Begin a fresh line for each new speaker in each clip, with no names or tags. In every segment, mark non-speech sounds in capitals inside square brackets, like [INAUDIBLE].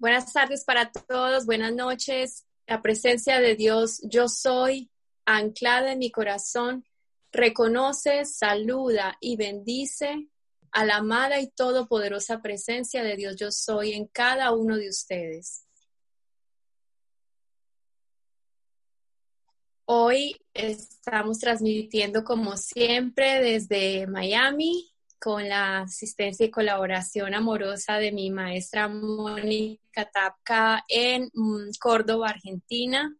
Buenas tardes para todos, buenas noches. La presencia de Dios, yo soy anclada en mi corazón, reconoce, saluda y bendice a la amada y todopoderosa presencia de Dios, yo soy en cada uno de ustedes. Hoy estamos transmitiendo como siempre desde Miami con la asistencia y colaboración amorosa de mi maestra Mónica Tapka en mm, Córdoba, Argentina.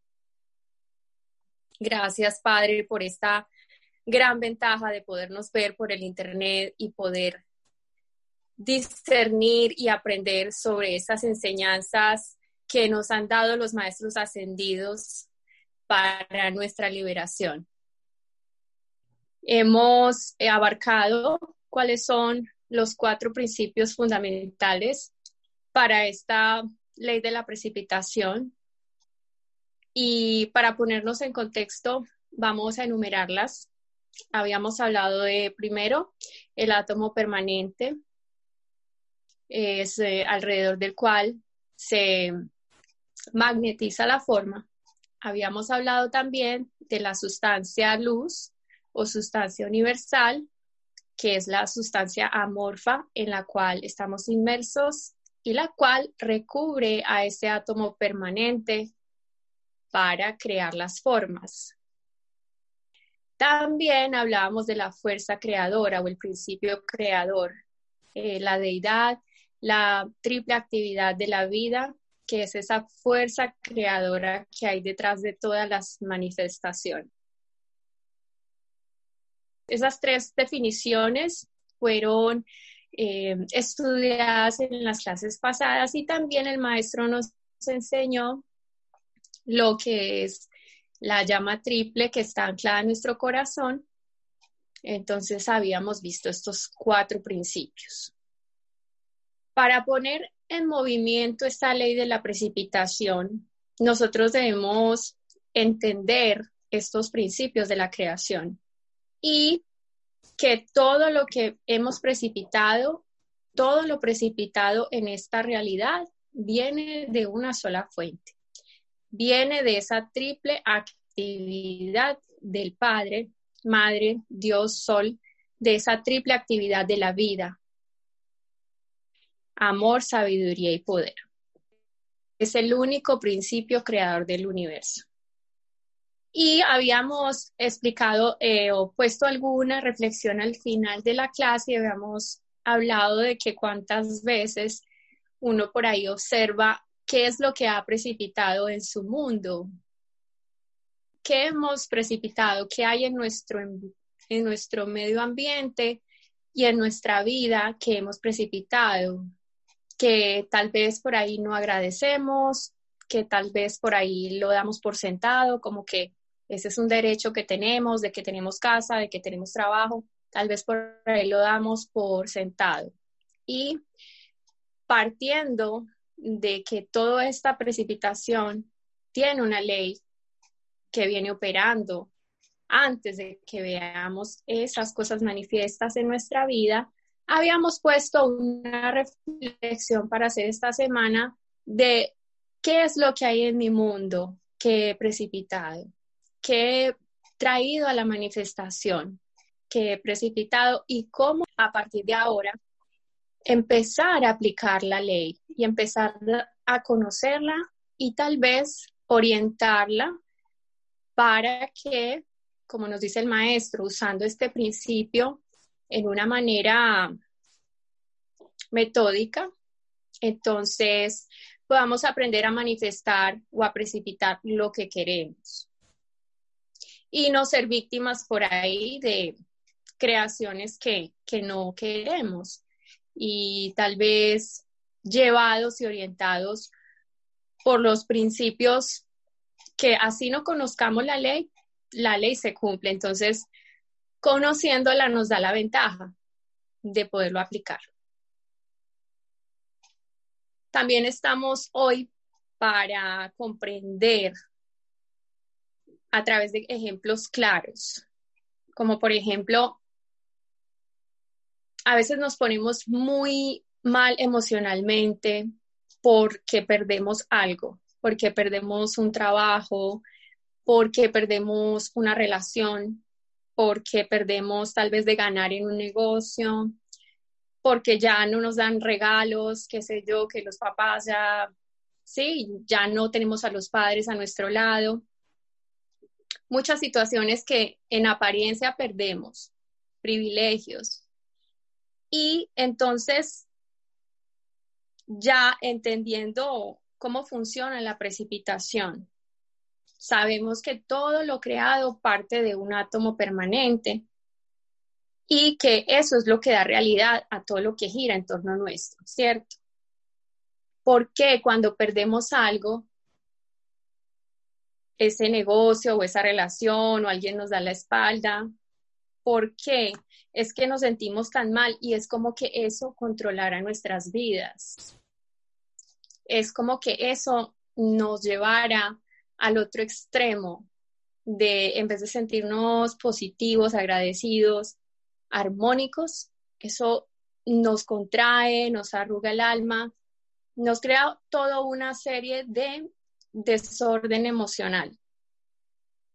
Gracias, Padre, por esta gran ventaja de podernos ver por el Internet y poder discernir y aprender sobre estas enseñanzas que nos han dado los maestros ascendidos para nuestra liberación. Hemos abarcado cuáles son los cuatro principios fundamentales para esta ley de la precipitación. Y para ponernos en contexto, vamos a enumerarlas. Habíamos hablado de primero el átomo permanente, es eh, alrededor del cual se magnetiza la forma habíamos hablado también de la sustancia luz o sustancia universal, que es la sustancia amorfa en la cual estamos inmersos y la cual recubre a ese átomo permanente para crear las formas. También hablábamos de la fuerza creadora o el principio creador, eh, la deidad, la triple actividad de la vida que es esa fuerza creadora que hay detrás de todas las manifestaciones. Esas tres definiciones fueron eh, estudiadas en las clases pasadas y también el maestro nos enseñó lo que es la llama triple que está anclada en nuestro corazón. Entonces habíamos visto estos cuatro principios. Para poner en movimiento esta ley de la precipitación, nosotros debemos entender estos principios de la creación y que todo lo que hemos precipitado, todo lo precipitado en esta realidad viene de una sola fuente, viene de esa triple actividad del Padre, Madre, Dios, Sol, de esa triple actividad de la vida, amor, sabiduría y poder. Es el único principio creador del universo. Y habíamos explicado eh, o puesto alguna reflexión al final de la clase y habíamos hablado de que cuántas veces uno por ahí observa qué es lo que ha precipitado en su mundo, qué hemos precipitado, qué hay en nuestro, en nuestro medio ambiente y en nuestra vida que hemos precipitado, que tal vez por ahí no agradecemos, que tal vez por ahí lo damos por sentado, como que ese es un derecho que tenemos, de que tenemos casa, de que tenemos trabajo, tal vez por ahí lo damos por sentado. Y partiendo de que toda esta precipitación tiene una ley que viene operando antes de que veamos esas cosas manifiestas en nuestra vida, habíamos puesto una reflexión para hacer esta semana de qué es lo que hay en mi mundo que he precipitado, que he traído a la manifestación, que he precipitado y cómo a partir de ahora empezar a aplicar la ley y empezar a conocerla y tal vez orientarla para que, como nos dice el maestro, usando este principio, en una manera metódica, entonces podamos aprender a manifestar o a precipitar lo que queremos. Y no ser víctimas por ahí de creaciones que, que no queremos y tal vez llevados y orientados por los principios que así no conozcamos la ley, la ley se cumple. Entonces, conociéndola nos da la ventaja de poderlo aplicar. También estamos hoy para comprender a través de ejemplos claros, como por ejemplo, a veces nos ponemos muy mal emocionalmente porque perdemos algo, porque perdemos un trabajo, porque perdemos una relación, porque perdemos tal vez de ganar en un negocio, porque ya no nos dan regalos, qué sé yo, que los papás ya, sí, ya no tenemos a los padres a nuestro lado. Muchas situaciones que en apariencia perdemos, privilegios. Y entonces, ya entendiendo cómo funciona la precipitación, sabemos que todo lo creado parte de un átomo permanente y que eso es lo que da realidad a todo lo que gira en torno nuestro, ¿cierto? Porque cuando perdemos algo, ese negocio o esa relación o alguien nos da la espalda, ¿por qué? Es que nos sentimos tan mal y es como que eso controlara nuestras vidas. Es como que eso nos llevara al otro extremo de, en vez de sentirnos positivos, agradecidos, armónicos, eso nos contrae, nos arruga el alma, nos crea toda una serie de desorden emocional.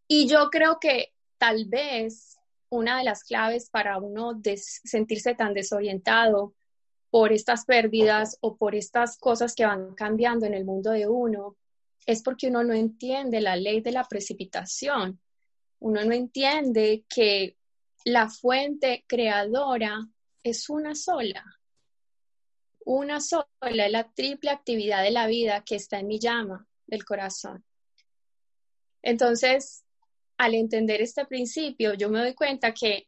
Y yo creo que tal vez una de las claves para uno sentirse tan desorientado por estas pérdidas o por estas cosas que van cambiando en el mundo de uno es porque uno no entiende la ley de la precipitación. Uno no entiende que la fuente creadora es una sola. Una sola, es la triple actividad de la vida que está en mi llama del corazón. Entonces, al entender este principio, yo me doy cuenta que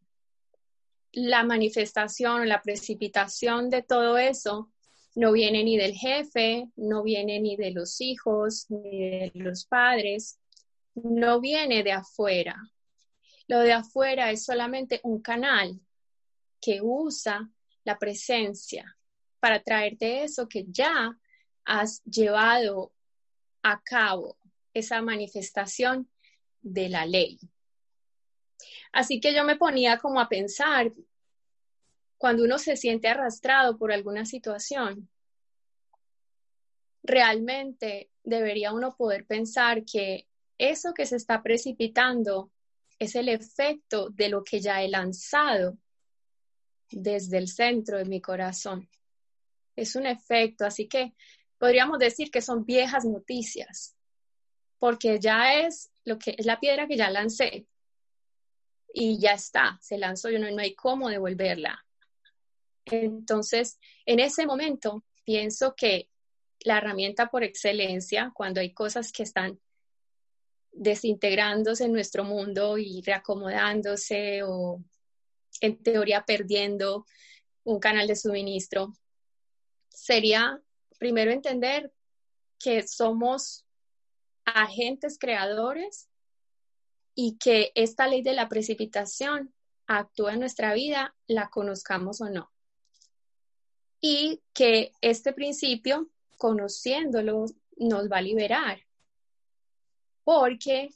la manifestación, la precipitación de todo eso no viene ni del jefe, no viene ni de los hijos, ni de los padres, no viene de afuera, lo de afuera es solamente un canal que usa la presencia para traerte eso que ya has llevado a cabo, esa manifestación de la ley. Así que yo me ponía como a pensar, cuando uno se siente arrastrado por alguna situación, realmente debería uno poder pensar que eso que se está precipitando es el efecto de lo que ya he lanzado desde el centro de mi corazón. Es un efecto, así que podríamos decir que son viejas noticias, porque ya es lo que es la piedra que ya lancé y ya está, se lanzó y no, no hay cómo devolverla. Entonces, en ese momento, pienso que la herramienta por excelencia, cuando hay cosas que están desintegrándose en nuestro mundo y reacomodándose o en teoría perdiendo un canal de suministro, sería primero entender que somos agentes creadores y que esta ley de la precipitación actúa en nuestra vida, la conozcamos o no. Y que este principio, conociéndolo, nos va a liberar porque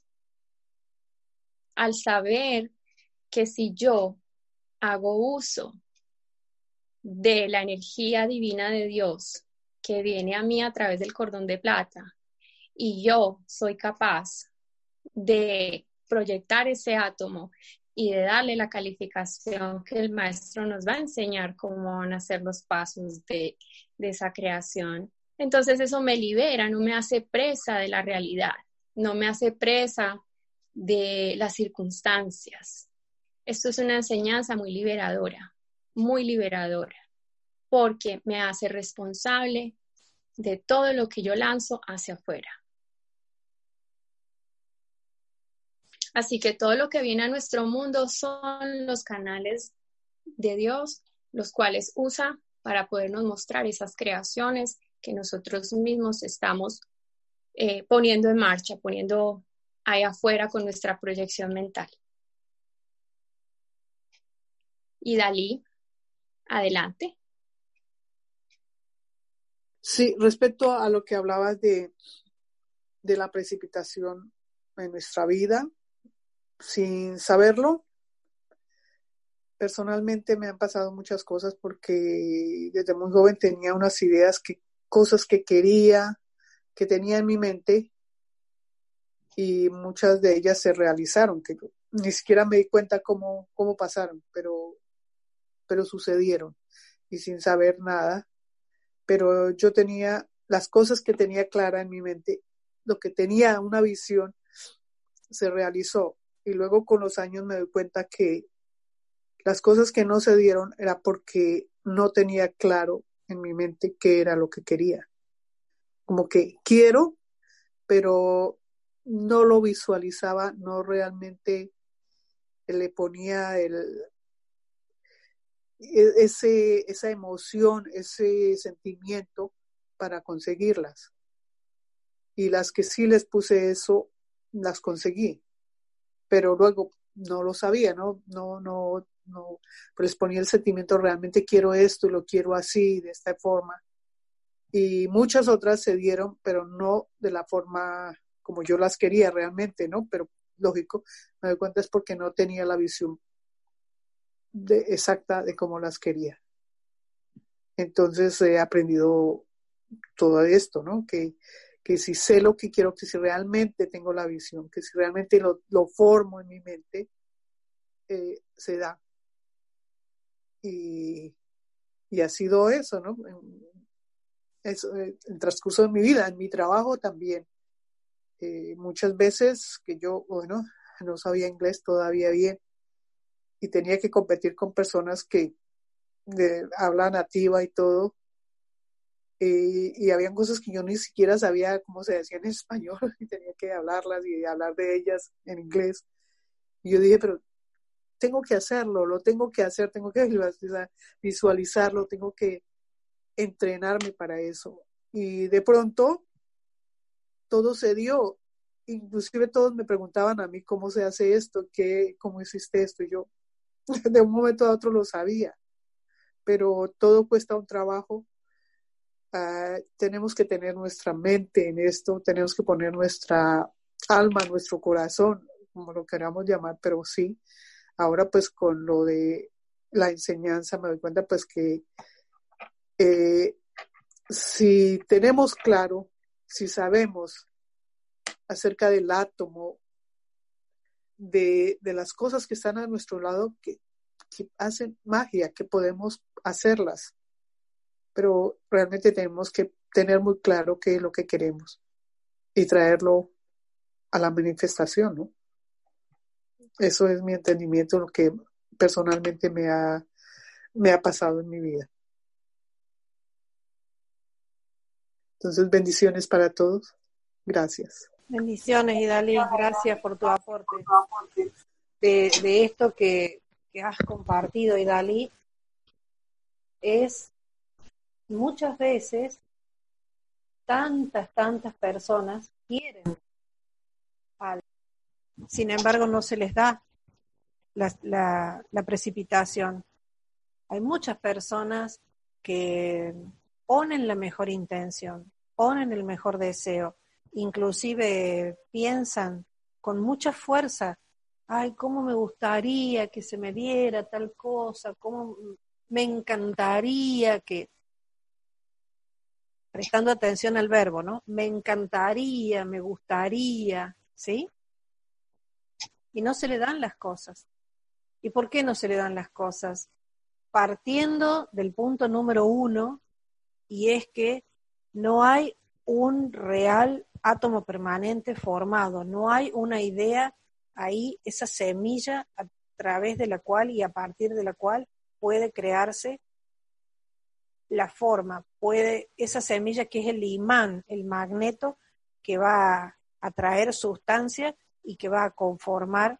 al saber que si yo hago uso de la energía divina de Dios que viene a mí a través del cordón de plata y yo soy capaz de proyectar ese átomo y de darle la calificación que el maestro nos va a enseñar cómo van a ser los pasos de, de esa creación. Entonces eso me libera, no me hace presa de la realidad no me hace presa de las circunstancias. Esto es una enseñanza muy liberadora, muy liberadora, porque me hace responsable de todo lo que yo lanzo hacia afuera. Así que todo lo que viene a nuestro mundo son los canales de Dios, los cuales usa para podernos mostrar esas creaciones que nosotros mismos estamos eh, poniendo en marcha, poniendo ahí afuera con nuestra proyección mental. Y Dalí, adelante.
Sí, respecto a lo que hablabas de, de la precipitación en nuestra vida, sin saberlo, personalmente me han pasado muchas cosas porque desde muy joven tenía unas ideas que cosas que quería, que tenía en mi mente, y muchas de ellas se realizaron, que ni siquiera me di cuenta cómo, cómo pasaron, pero, pero sucedieron y sin saber nada. Pero yo tenía las cosas que tenía clara en mi mente, lo que tenía una visión, se realizó. Y luego con los años me doy cuenta que las cosas que no se dieron era porque no tenía claro en mi mente qué era lo que quería. Como que quiero, pero no lo visualizaba, no realmente le ponía el, ese, esa emoción, ese sentimiento para conseguirlas. Y las que sí les puse eso, las conseguí. Pero luego no lo sabía, ¿no? No, no, no, les ponía el sentimiento, realmente quiero esto lo quiero así, de esta forma. Y muchas otras se dieron, pero no de la forma como yo las quería realmente, ¿no? Pero lógico, me doy cuenta es porque no tenía la visión de, exacta de cómo las quería. Entonces he aprendido todo esto, ¿no? Que, que si sé lo que quiero, que si realmente tengo la visión, que si realmente lo, lo formo en mi mente, eh, se da. Y, y, ha sido eso, ¿no? Eso, en el transcurso de mi vida, en mi trabajo también. Eh, muchas veces que yo, bueno, no sabía inglés todavía bien y tenía que competir con personas que de, nativa y todo. Eh, y habían cosas que yo ni siquiera sabía cómo se decía en español [LAUGHS] y tenía que hablarlas y hablar de ellas en inglés. Y yo dije, pero tengo que hacerlo, lo tengo que hacer, tengo que [LAUGHS] visualizarlo, tengo que entrenarme para eso. Y de pronto todo se dio. Inclusive todos me preguntaban a mí cómo se hace esto, qué, cómo hiciste esto. Y yo [LAUGHS] de un momento a otro lo sabía. Pero todo cuesta un trabajo. Ah, tenemos que tener nuestra mente en esto, tenemos que poner nuestra alma, nuestro corazón, como lo queramos llamar, pero sí. Ahora pues con lo de la enseñanza me doy cuenta pues que eh, si tenemos claro si sabemos acerca del átomo, de, las cosas que están a nuestro lado que, hacen magia, que podemos hacerlas, pero realmente tenemos que tener muy claro qué es lo que queremos y traerlo a la manifestación, ¿no? Eso es mi entendimiento, lo que personalmente me ha, me ha pasado en mi vida. Entonces, bendiciones para todos. Gracias.
Bendiciones, Idalí. Gracias por tu aporte. De, de esto que, has compartido, Idalí, es muchas veces tantas, tantas personas quieren algo. Sin embargo, no se les da la precipitación. Hay muchas personas que ponen la mejor intención, ponen el mejor deseo, inclusive piensan con mucha fuerza, ay, cómo me gustaría que se me diera tal cosa, cómo me encantaría que, prestando atención al verbo, ¿no? Me encantaría, me gustaría, ¿sí? Y no se le dan las cosas. ¿Y por qué no se le dan las cosas? Partiendo del punto número uno, y es que no hay un real átomo permanente formado, no hay una idea ahí, esa semilla a través de la cual y a partir de la cual puede crearse la forma, puede, esa semilla que es el imán, el magneto que va a atraer sustancia y que va a conformar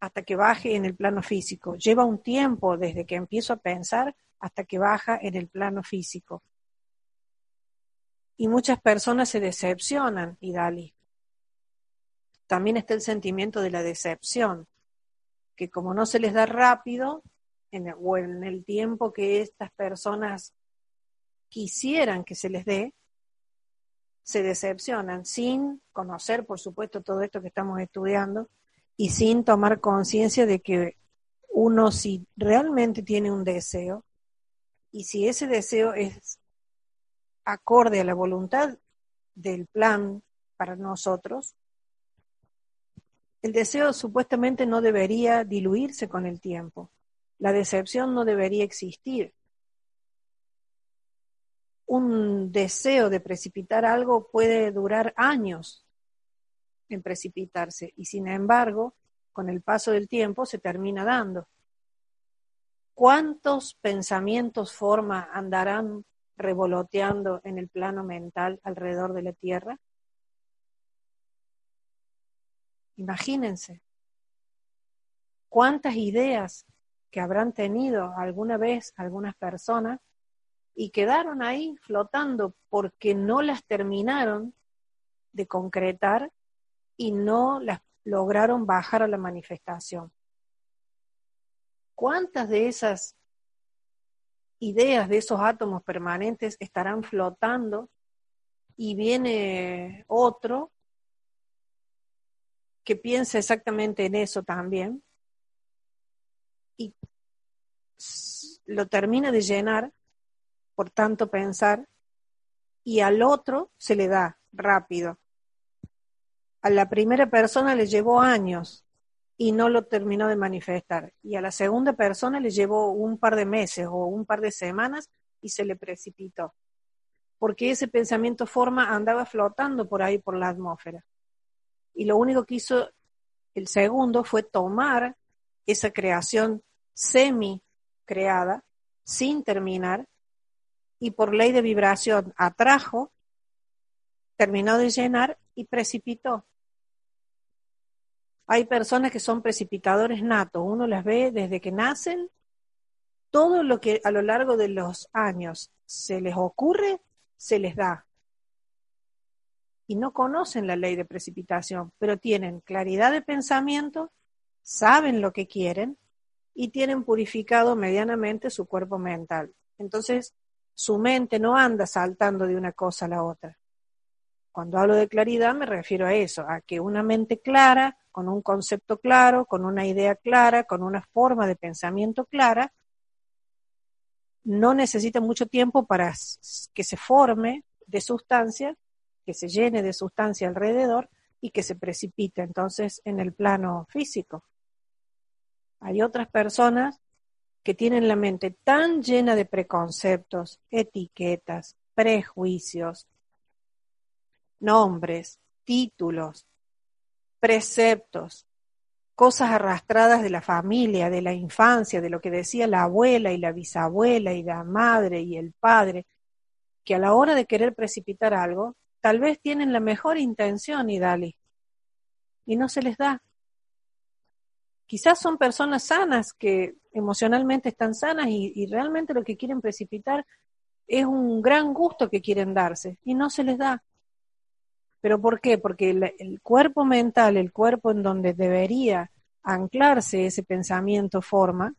hasta que baje en el plano físico. Lleva un tiempo desde que empiezo a pensar hasta que baja en el plano físico. Y muchas personas se decepcionan, y Dali. También está el sentimiento de la decepción, que como no se les da rápido, en o en el tiempo que estas personas quisieran que se les dé, se decepcionan sin conocer, por supuesto, todo esto que estamos estudiando y sin tomar conciencia de que uno si realmente tiene un deseo y si ese deseo es acorde a la voluntad del plan para nosotros, el deseo supuestamente no debería diluirse con el tiempo. La decepción no debería existir. Un deseo de precipitar algo puede durar años en precipitarse y sin embargo, con el paso del tiempo se termina dando. ¿Cuántos pensamientos forma andarán revoloteando en el plano mental alrededor de la Tierra? Imagínense cuántas ideas que habrán tenido alguna vez algunas personas y quedaron ahí flotando porque no las terminaron de concretar y no las lograron bajar a la manifestación. ¿Cuántas de esas ideas, de esos átomos permanentes estarán flotando y viene otro que piensa exactamente en eso también y lo termina de llenar por tanto pensar y al otro se le da rápido. A la primera persona le llevó años y no lo terminó de manifestar. Y a la segunda persona le llevó un par de meses o un par de semanas y se le precipitó. Porque ese pensamiento forma andaba flotando por ahí por la atmósfera. Y lo único que hizo el segundo fue tomar esa creación semi creada sin terminar y por ley de vibración atrajo, terminó de llenar y precipitó. Hay personas que son precipitadores natos, uno las ve desde que nacen, todo lo que a lo largo de los años se les ocurre, se les da. Y no conocen la ley de precipitación, pero tienen claridad de pensamiento, saben lo que quieren y tienen purificado medianamente su cuerpo mental. Entonces, su mente no anda saltando de una cosa a la otra. Cuando hablo de claridad me refiero a eso, a que una mente clara, con un concepto claro, con una idea clara, con una forma de pensamiento clara, no necesita mucho tiempo para que se forme de sustancia, que se llene de sustancia alrededor y que se precipite entonces en el plano físico. Hay otras personas que tienen la mente tan llena de preconceptos, etiquetas, prejuicios, nombres, títulos, preceptos, cosas arrastradas de la familia, de la infancia, de lo que decía la abuela y la bisabuela y la madre y el padre, que a la hora de querer precipitar algo, tal vez tienen la mejor intención y dale, y no se les da quizás son personas sanas que emocionalmente están sanas y, realmente lo que quieren precipitar es un gran gusto que quieren darse y no se les da. ¿Pero por qué? Porque el, cuerpo mental, el cuerpo en donde debería anclarse ese pensamiento forma,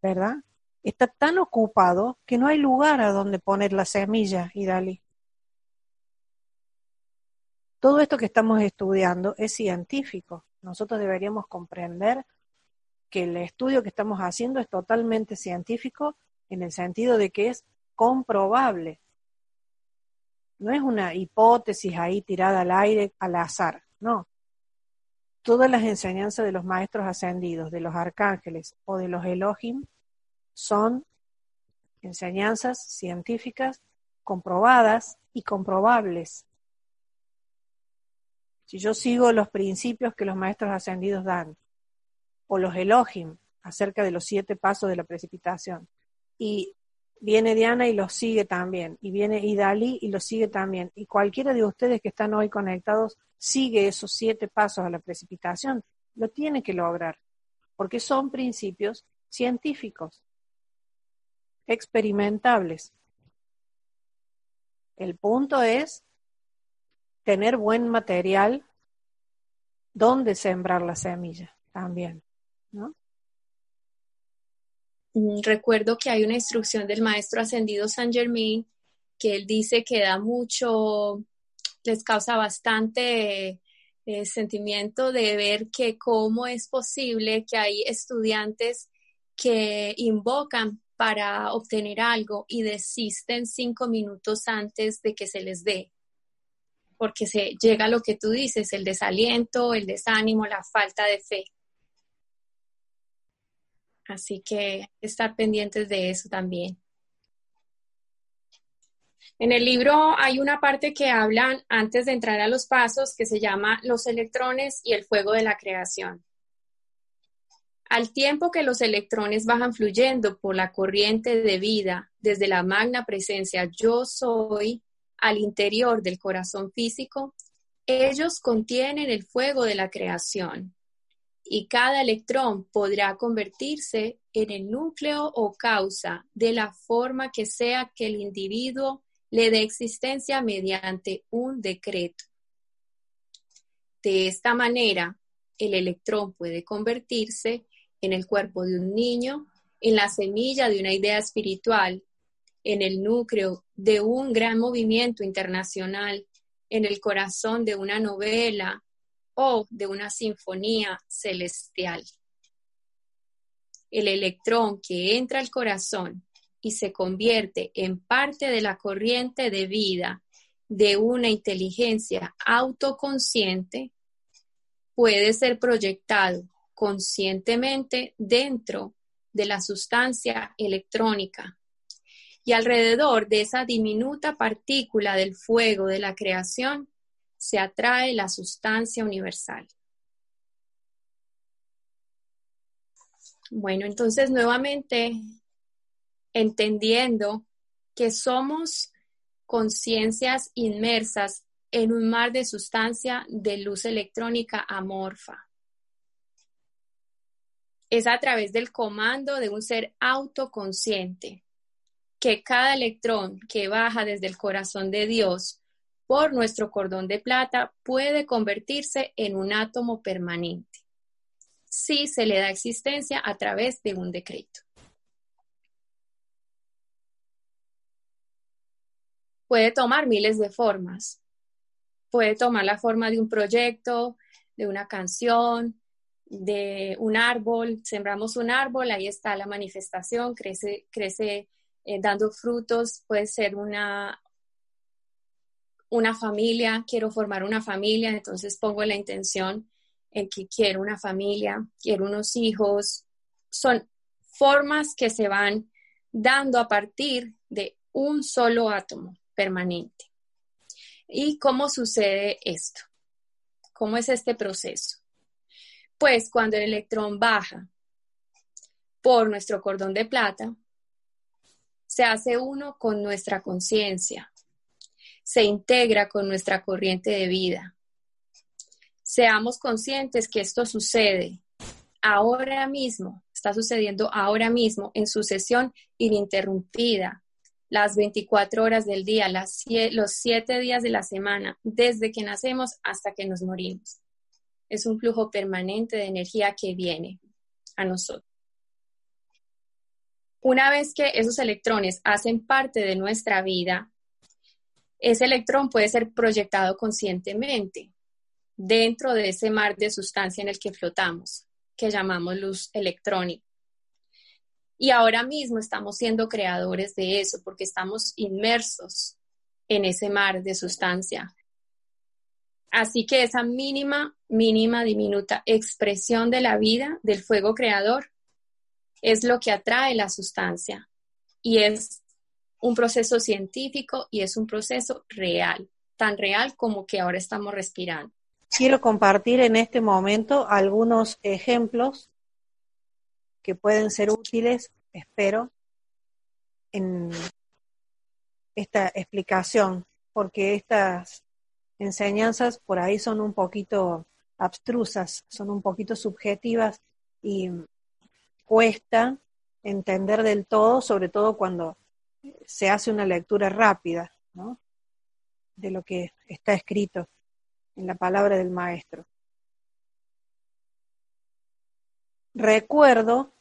¿verdad? Está tan ocupado que no hay lugar a donde poner la semilla y dale. Todo esto que estamos estudiando es científico. Nosotros deberíamos comprender que el estudio que estamos haciendo es totalmente científico en el sentido de que es comprobable. No es una hipótesis ahí tirada al aire al azar, no. Todas las enseñanzas de los maestros ascendidos, de los arcángeles o de los Elohim son enseñanzas científicas comprobadas y comprobables. Si yo sigo los principios que los maestros ascendidos dan, o los Elohim acerca de los siete pasos de la precipitación, y viene Diana y los sigue también, y viene Idalí y los sigue también, y cualquiera de ustedes que están hoy conectados sigue esos siete pasos a la precipitación, lo tiene que lograr, porque son principios científicos, experimentables. El punto es tener buen material donde sembrar la semilla también, ¿no?
Mm, recuerdo que hay una instrucción del maestro ascendido San Germain que él dice que da mucho, les causa bastante eh, sentimiento de ver que cómo es posible que hay estudiantes que invocan para obtener algo y desisten cinco minutos antes de que se les dé, porque se llega lo que tú dices, el desaliento, el desánimo, la falta de fe. Así que estar pendientes de eso también. En el libro hay una parte que hablan antes de entrar a los pasos que se llama los electrones y el fuego de la creación. Al tiempo que los electrones bajan fluyendo por la corriente de vida desde la magna presencia yo soy al interior del corazón físico, ellos contienen el fuego de la creación y cada electrón podrá convertirse en el núcleo o causa de la forma que sea que el individuo le dé existencia mediante un decreto. De esta manera, el electrón puede convertirse en el cuerpo de un niño, en la semilla de una idea espiritual, en el núcleo de un gran movimiento internacional, en el corazón de una novela o de una sinfonía celestial. El electrón que entra al corazón y se convierte en parte de la corriente de vida de una inteligencia autoconsciente, puede ser proyectado conscientemente dentro de la sustancia electrónica y alrededor de esa diminuta partícula del fuego de la creación se atrae la sustancia universal. Bueno, entonces nuevamente entendiendo que somos conciencias inmersas en un mar de sustancia de luz electrónica amorfa. Es a través del comando de un ser autoconsciente que cada electrón que baja desde el corazón de Dios por nuestro cordón de plata puede convertirse en un átomo permanente si se le da existencia a través de un decreto. puede tomar miles de formas. Puede tomar la forma de un proyecto, de una canción, de un árbol. Sembramos un árbol, ahí está la manifestación, crece, crece eh, dando frutos. Puede ser una, una familia, quiero formar una familia, entonces pongo la intención en que quiero una familia, quiero unos hijos. Son formas que se van dando a partir de un solo átomo permanente. ¿Y cómo sucede esto? ¿Cómo es este proceso? Pues cuando el electrón baja por nuestro cordón de plata, se hace uno con nuestra conciencia, se integra con nuestra corriente de vida. Seamos conscientes que esto sucede ahora mismo, está sucediendo ahora mismo en sucesión ininterrumpida, las 24 horas del día, los 7 días de la semana, desde que nacemos hasta que nos morimos. Es un flujo permanente de energía que viene a nosotros. Una vez que esos electrones hacen parte de nuestra vida, ese electrón puede ser proyectado conscientemente dentro de ese mar de sustancia en el que flotamos, que llamamos luz electrónica. Y ahora mismo estamos siendo creadores de eso porque estamos inmersos en ese mar de sustancia. Así que esa mínima, mínima, diminuta expresión de la vida del fuego creador es lo que atrae la sustancia y es un proceso científico y es un proceso real, tan real como que ahora estamos respirando.
Quiero compartir en este momento algunos ejemplos que pueden ser útiles, espero, en esta explicación, porque estas enseñanzas por ahí son un poquito abstrusas, son un poquito subjetivas y cuesta entender del todo, sobre todo cuando se hace una lectura rápida de lo que está escrito en la palabra del maestro. Recuerdo,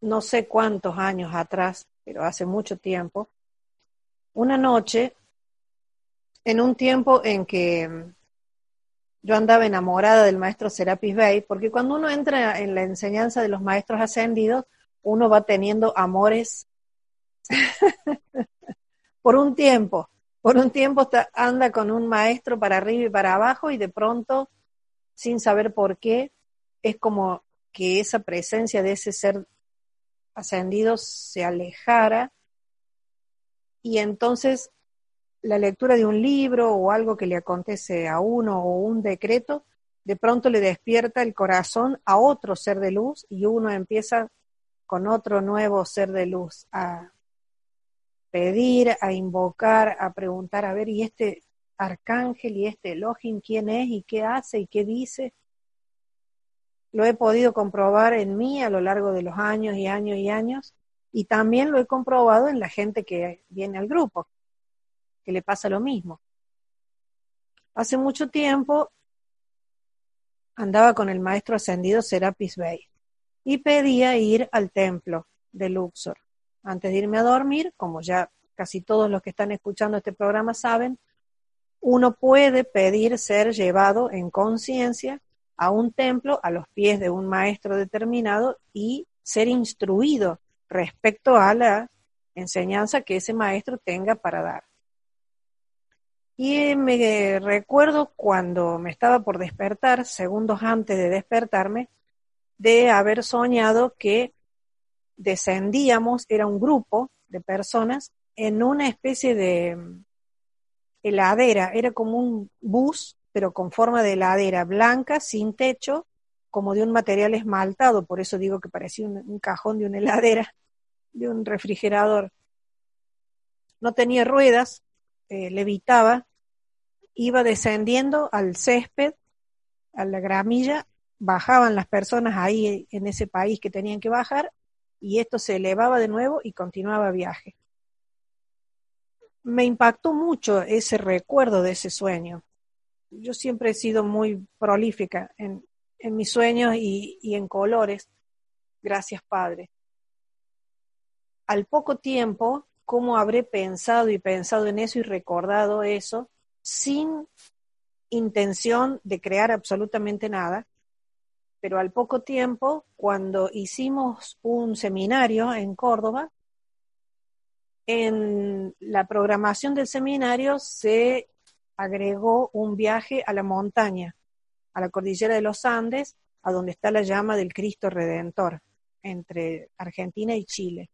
no sé cuántos años atrás, pero hace mucho tiempo, una noche, en un tiempo en que yo andaba enamorada del maestro Serapis Bey, porque cuando uno entra en la enseñanza de los maestros ascendidos, uno va teniendo amores [LAUGHS] por un tiempo, por un tiempo anda con un maestro para arriba y para abajo y de pronto, sin saber por qué, es como que esa presencia de ese ser ascendido se alejara y entonces la lectura de un libro o algo que le acontece a uno o un decreto, de pronto le despierta el corazón a otro ser de luz y uno empieza con otro nuevo ser de luz a pedir, a invocar, a preguntar, a ver, ¿y este arcángel y este Elohim quién es y qué hace y qué dice? Lo he podido comprobar en mí a lo largo de los años y años y años y también lo he comprobado en la gente que viene al grupo, que le pasa lo mismo. Hace mucho tiempo andaba con el maestro ascendido Serapis Bey y pedía ir al templo de Luxor antes de irme a dormir, como ya casi todos los que están escuchando este programa saben, uno puede pedir ser llevado en conciencia a un templo a los pies de un maestro determinado y ser instruido respecto a la enseñanza que ese maestro tenga para dar. Y me recuerdo cuando me estaba por despertar, segundos antes de despertarme, de haber soñado que descendíamos, era un grupo de personas, en una especie de heladera, era como un bus, pero con forma de heladera blanca, sin techo, como de un material esmaltado, por eso digo que parecía un, cajón de una heladera, de un refrigerador. No tenía ruedas, eh, levitaba, iba descendiendo al césped, a la gramilla, bajaban las personas ahí en ese país que tenían que bajar y esto se elevaba de nuevo y continuaba viaje. Me impactó mucho ese recuerdo de ese sueño. Yo siempre he sido muy prolífica en, mis sueños y, y en colores. Gracias, Padre. Al poco tiempo, ¿cómo habré pensado y pensado en eso y recordado eso sin intención de crear absolutamente nada? Pero al poco tiempo, cuando hicimos un seminario en Córdoba, en la programación del seminario se agregó un viaje a la montaña, a la cordillera de los Andes, a donde está la llama del Cristo Redentor, entre Argentina y Chile.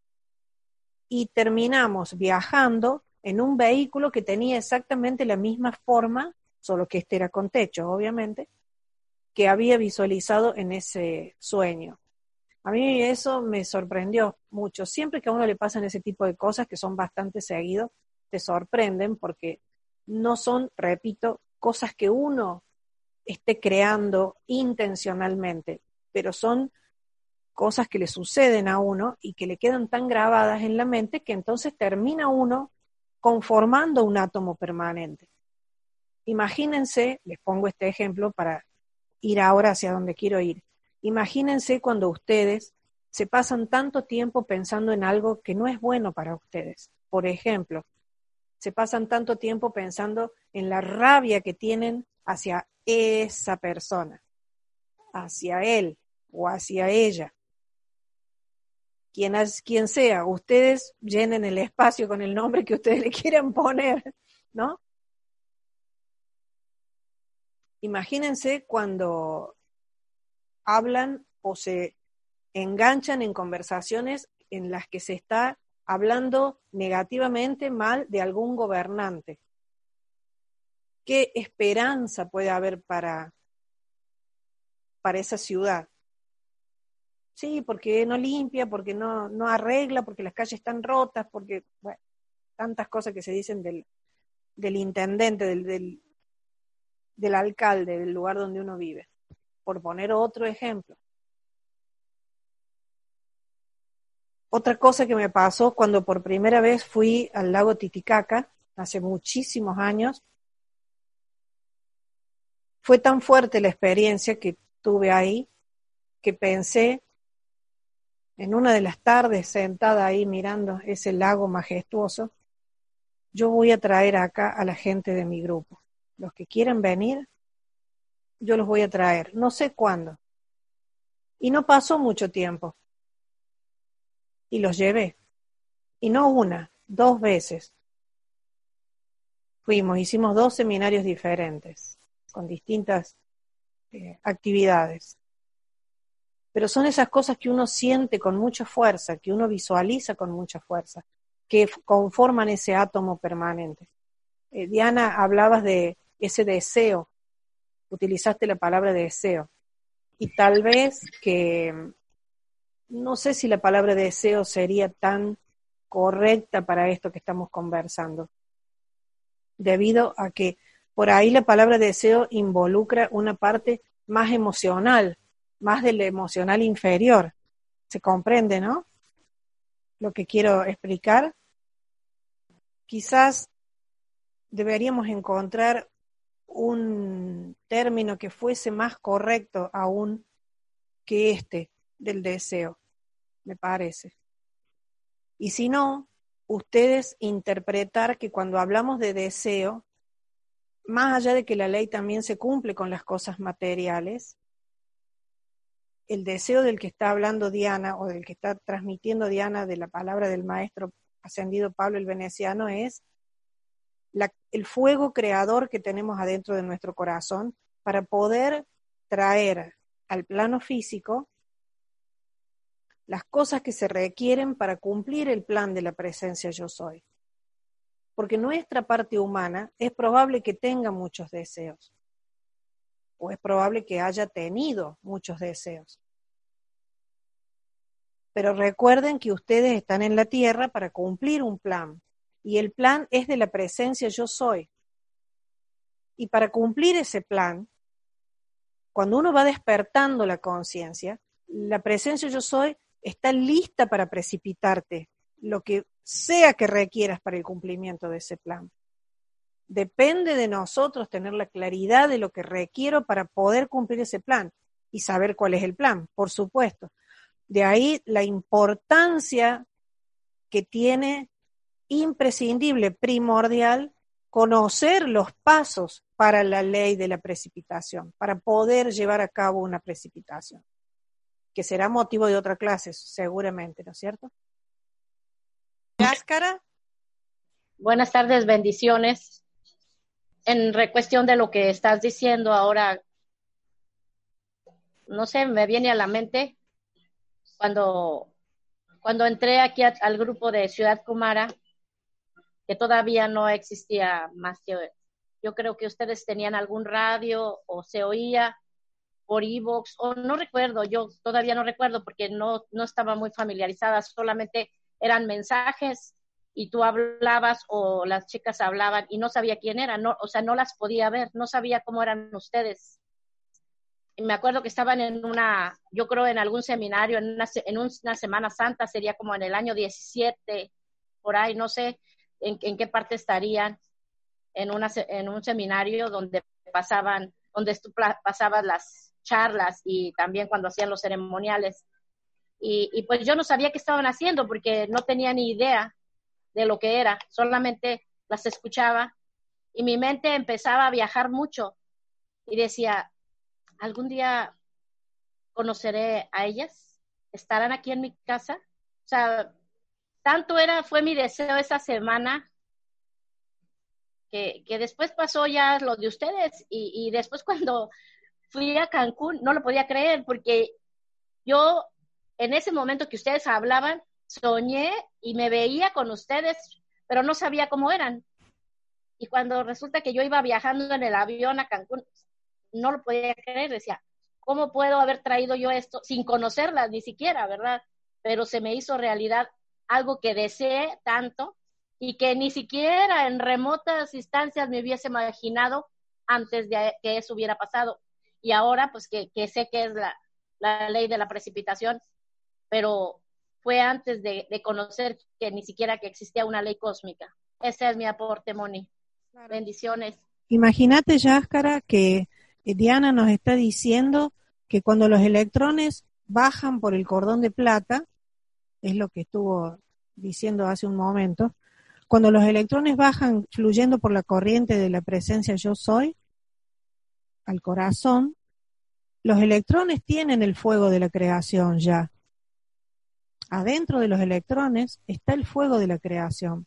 Y terminamos viajando en un vehículo que tenía exactamente la misma forma, solo que este era con techo, obviamente, que había visualizado en ese sueño. A mí eso me sorprendió mucho. Siempre que a uno le pasan ese tipo de cosas, que son bastante seguidos, te sorprenden porque no son, repito, cosas que uno esté creando intencionalmente, pero son cosas que le suceden a uno y que le quedan tan grabadas en la mente que entonces termina uno conformando un átomo permanente. Imagínense, les pongo este ejemplo para ir ahora hacia donde quiero ir. Imagínense cuando ustedes se pasan tanto tiempo pensando en algo que no es bueno para ustedes. Por ejemplo, se pasan tanto tiempo pensando en la rabia que tienen hacia esa persona, hacia él o hacia ella. Quien, quien sea, ustedes llenen el espacio con el nombre que ustedes le quieran poner, ¿no? Imagínense cuando hablan o se enganchan en conversaciones en las que se está hablando negativamente mal de algún gobernante. ¿Qué esperanza puede haber para, para esa ciudad? Sí, porque no limpia, porque no, no arregla, porque las calles están rotas, porque, bueno, tantas cosas que se dicen del, del intendente, del, del alcalde del lugar donde uno vive, por poner otro ejemplo. Otra cosa que me pasó cuando por primera vez fui al lago Titicaca, hace muchísimos años, fue tan fuerte la experiencia que tuve ahí que pensé en una de las tardes sentada ahí mirando ese lago majestuoso, yo voy a traer acá a la gente de mi grupo los que quieran venir, yo los voy a traer, no sé cuándo. Y no pasó mucho tiempo. y los llevé. Y no una, dos veces. Fuimos, hicimos dos seminarios diferentes, con distintas eh, actividades. Pero son esas cosas que uno siente con mucha fuerza, que uno visualiza con mucha fuerza, que conforman ese átomo permanente. Eh, Diana, hablabas de ese deseo, utilizaste la palabra deseo, y tal vez que no sé si la palabra deseo sería tan correcta para esto que estamos conversando, debido a que por ahí la palabra deseo involucra una parte más emocional, más del emocional inferior. ¿Se comprende, no? Lo que quiero explicar. Quizás deberíamos encontrar un término que fuese más correcto aún que este del deseo, me parece. Y si no, ustedes interpretar que cuando hablamos de deseo, más allá de que la ley también se cumple con las cosas materiales, el deseo del que está hablando Diana o del que está transmitiendo Diana de la palabra del maestro ascendido Pablo el Veneciano es el fuego creador que tenemos adentro de nuestro corazón para poder traer al plano físico las cosas que se requieren para cumplir el plan de la presencia yo soy. Porque nuestra parte humana es probable que tenga muchos deseos, o es probable que haya tenido muchos deseos. Pero recuerden que ustedes están en la tierra para cumplir un plan, y el plan es de la presencia yo soy. Y para cumplir ese plan, cuando uno va despertando la conciencia, la presencia yo soy está lista para precipitarte lo que sea que requieras para el cumplimiento de ese plan. Depende de nosotros tener la claridad de lo que requiero para poder cumplir ese plan y saber cuál es el plan, por supuesto. De ahí la importancia que tiene imprescindible, primordial, conocer los pasos para la ley de la precipitación, para poder llevar a cabo una precipitación que será motivo de otra clase, seguramente, ¿no es cierto? Cáscara.
Buenas tardes, bendiciones. En cuestión de lo que estás diciendo ahora, no sé, me viene a la mente cuando, cuando entré aquí al grupo de Ciudad Kumara, que todavía no existía más que, yo creo que ustedes tenían algún radio o se oía por Evox, o no recuerdo, yo todavía no recuerdo porque no, no estaba muy familiarizada, solamente eran mensajes y tú hablabas o las chicas hablaban y no sabía quién era, no, o sea, no las podía ver, no sabía cómo eran ustedes. Me acuerdo que estaban en una, yo creo en algún seminario, en una, en una Semana Santa, sería como en el año 17, por ahí, no sé en, qué parte estarían, en, una, en un seminario donde pasaban, donde tú pasabas las charlas y también cuando hacían los ceremoniales. Y, pues yo no sabía qué estaban haciendo porque no tenía ni idea de lo que era, solamente las escuchaba y mi mente empezaba a viajar mucho y decía, algún día conoceré a ellas, estarán aquí en mi casa. O sea, tanto era, fue mi deseo esa semana que, que después pasó ya lo de ustedes y, y después [LAUGHS] cuando fui a Cancún, no lo podía creer porque yo en ese momento que ustedes hablaban, soñé y me veía con ustedes, pero no sabía cómo eran. Y cuando resulta que yo iba viajando en el avión a Cancún, no lo podía creer, decía, ¿cómo puedo haber traído yo esto sin conocerlas ni siquiera, verdad? Pero se me hizo realidad algo que deseé tanto y que ni siquiera en remotas instancias me hubiese imaginado antes de que eso hubiera pasado y ahora pues que, sé que es la, ley de la precipitación, pero fue antes de, conocer que ni siquiera que existía una ley cósmica. Ese es mi aporte, Moni. Bendiciones.
Imagínate, Yáscara, que Diana nos está diciendo que cuando los electrones bajan por el cordón de plata, es lo que estuvo diciendo hace un momento, cuando los electrones bajan fluyendo por la corriente de la presencia yo soy, al corazón, los electrones tienen el fuego de la creación ya. adentro de los electrones está el fuego de la creación.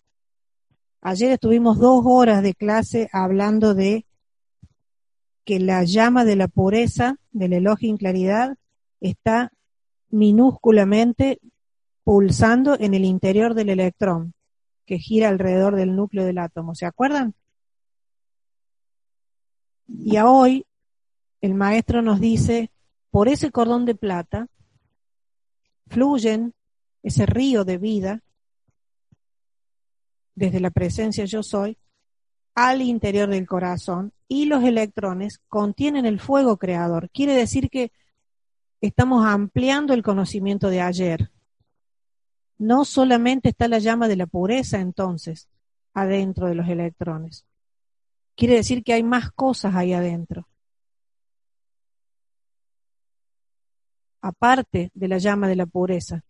Ayer estuvimos dos horas de clase hablando de que la llama de la pureza del elogio en claridad está minúsculamente pulsando en el interior del electrón que gira alrededor del núcleo del átomo. ¿Se acuerdan? Y hoy el maestro nos dice, por ese cordón de plata fluyen ese río de vida desde la presencia yo soy al interior del corazón y los electrones contienen el fuego creador. Quiere decir que estamos ampliando el conocimiento de ayer. No solamente está la llama de la pureza entonces adentro de los electrones. Quiere decir que hay más cosas ahí adentro. Aparte de la llama de la pureza.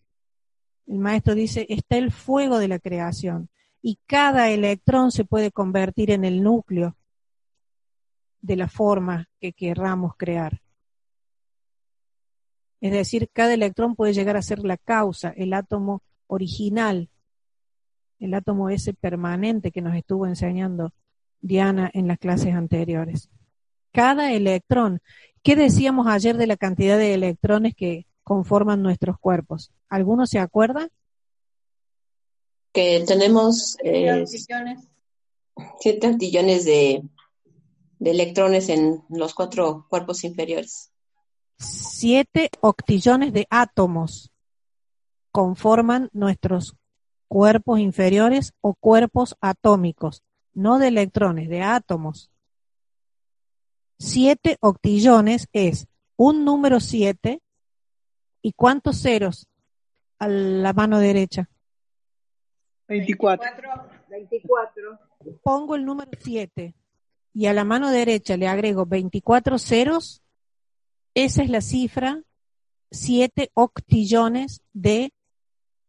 El maestro dice, está el fuego de la creación y cada electrón se puede convertir en el núcleo de la forma que querramos crear. Es decir, cada electrón puede llegar a ser la causa, el átomo original, el átomo ese permanente que nos estuvo enseñando Diana en las clases anteriores. Cada electrón, ¿qué decíamos ayer de la cantidad de electrones que conforman nuestros cuerpos? ¿Alguno se acuerda?
que tenemos eh, siete antillones de, de electrones en los cuatro cuerpos inferiores.
Siete octillones de átomos conforman nuestros cuerpos inferiores o cuerpos atómicos, no de electrones, de átomos. Siete octillones es un número siete y cuántos ceros a la mano derecha.
24.
24. Pongo el número 7 y a la mano derecha le agrego 24 ceros. Esa es la cifra, 7 octillones de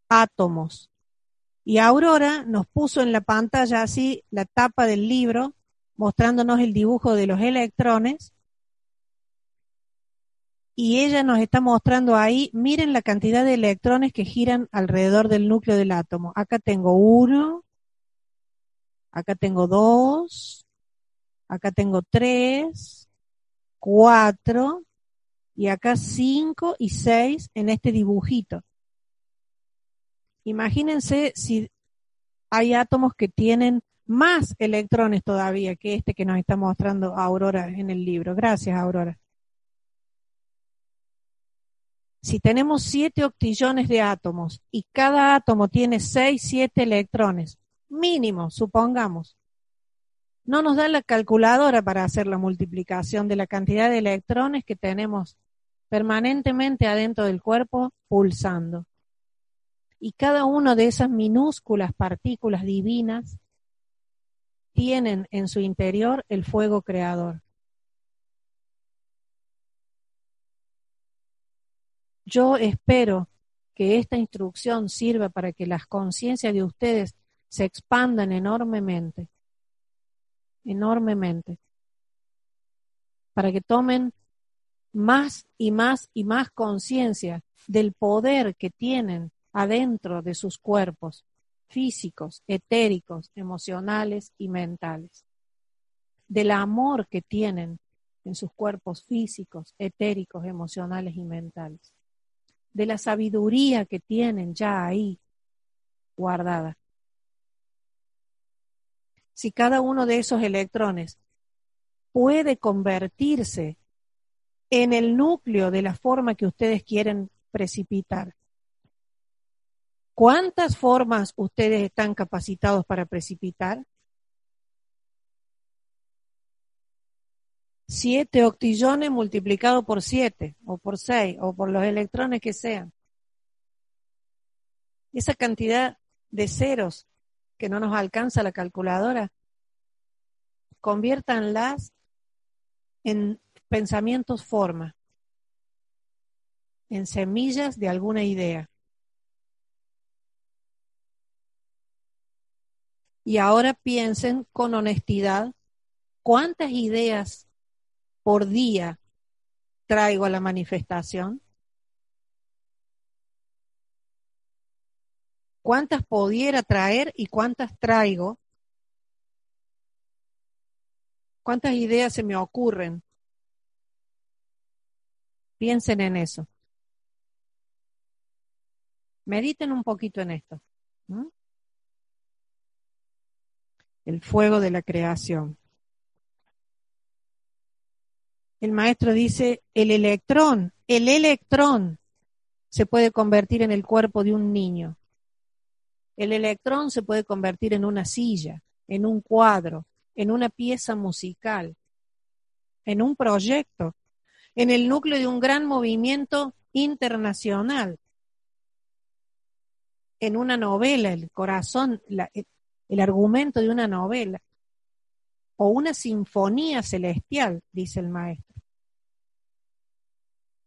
átomos. Y Aurora nos puso en la pantalla así la tapa del libro, mostrándonos el dibujo de los electrones y ella nos está mostrando ahí, miren la cantidad de electrones que giran alrededor del núcleo del átomo. Acá tengo uno, acá tengo dos, acá tengo tres, cuatro, y acá cinco y seis en este dibujito. Imagínense si hay átomos que tienen más electrones todavía que este que nos está mostrando Aurora en el libro. Gracias, Aurora. Si tenemos siete octillones de átomos y cada átomo tiene seis, siete electrones, mínimo, supongamos, no nos da la calculadora para hacer la multiplicación de la cantidad de electrones que tenemos permanentemente adentro del cuerpo pulsando. Y cada una de esas minúsculas partículas divinas tienen en su interior el fuego creador. Yo espero que esta instrucción sirva para que las conciencias de ustedes se expandan enormemente, enormemente, para que tomen más y más y más conciencia del poder que tienen adentro de sus cuerpos físicos, etéricos, emocionales y mentales, del amor que tienen en sus cuerpos físicos, etéricos, emocionales y mentales de la sabiduría que tienen ya ahí guardada. Si cada uno de esos electrones puede convertirse en el núcleo de la forma que ustedes quieren precipitar, ¿cuántas formas ustedes están capacitados para precipitar? Siete octillones multiplicado por siete, o por seis, o por los electrones que sean. Esa cantidad de ceros que no nos alcanza la calculadora, conviértanlas en pensamientos forma, en semillas de alguna idea. Y ahora piensen con honestidad cuántas ideas por día traigo a la manifestación? cuántas pudiera traer y cuántas traigo, cuántas ideas se me ocurren. Piensen en eso. Mediten un poquito en esto. El fuego de la creación. El maestro dice, el electrón, el electrón se puede convertir en el cuerpo de un niño. El electrón se puede convertir en una silla, en un cuadro, en una pieza musical, en un proyecto, en el núcleo de un gran movimiento internacional, en una novela, el corazón, el argumento de una novela, o una sinfonía celestial, dice el maestro.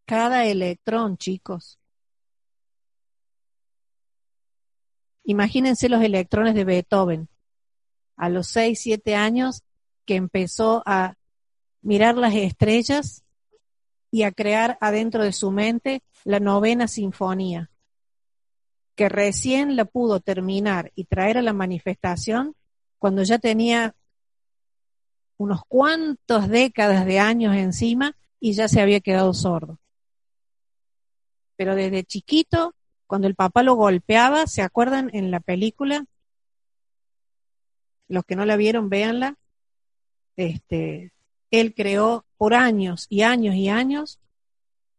Cada electrón, chicos. Imagínense los electrones de Beethoven. A los seis, siete años que empezó a mirar las estrellas y a crear adentro de su mente la novena sinfonía que recién la pudo terminar y traer a la manifestación cuando ya tenía unos cuantos décadas de años encima y ya se había quedado sordo. Pero desde chiquito, cuando el papá lo golpeaba, ¿se acuerdan en la película? Los que no la vieron, véanla. Este, él creó por años y años y años